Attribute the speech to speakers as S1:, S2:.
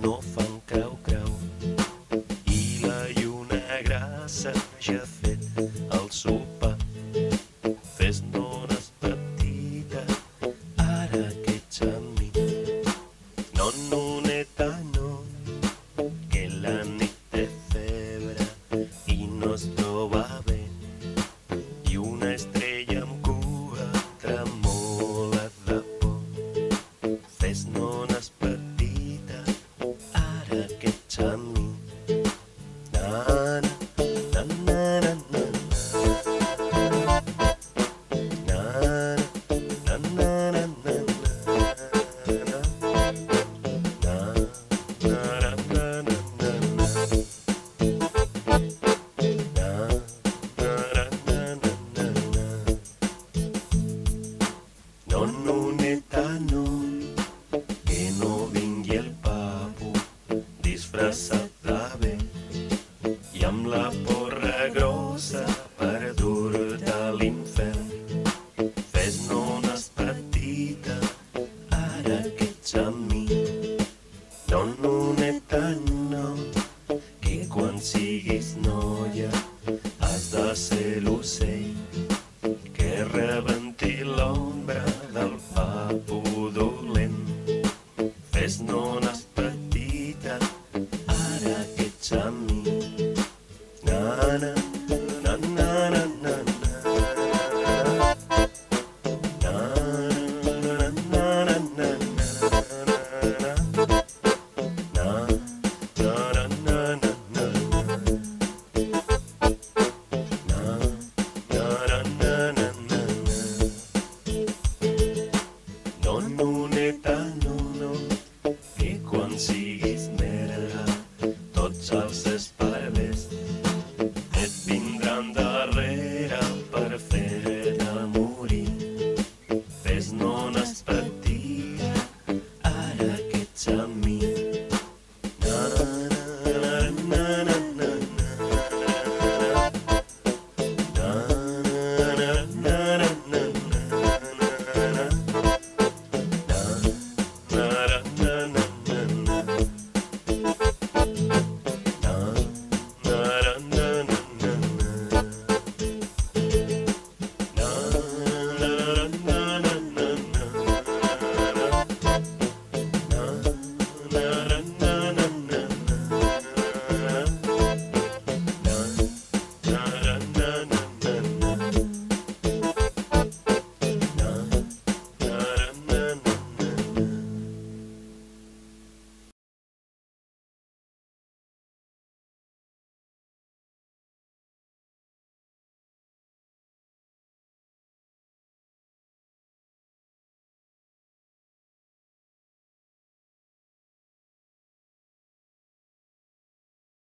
S1: no fan creu-creu i la lluna grassa ja ha fet el sopar. Fes nones petita, ara que ets amb mi. No, noneta, no, que la nit té febre i no es troba disfressada bé i amb la porra grossa per dur-te l'infern. Fes-ne una espatita, ara que ets amb mi. No, no n'he tan no, que quan siguis noia has de ser l'ocell que rebenti l'ombra del papo dolent. Fes-ne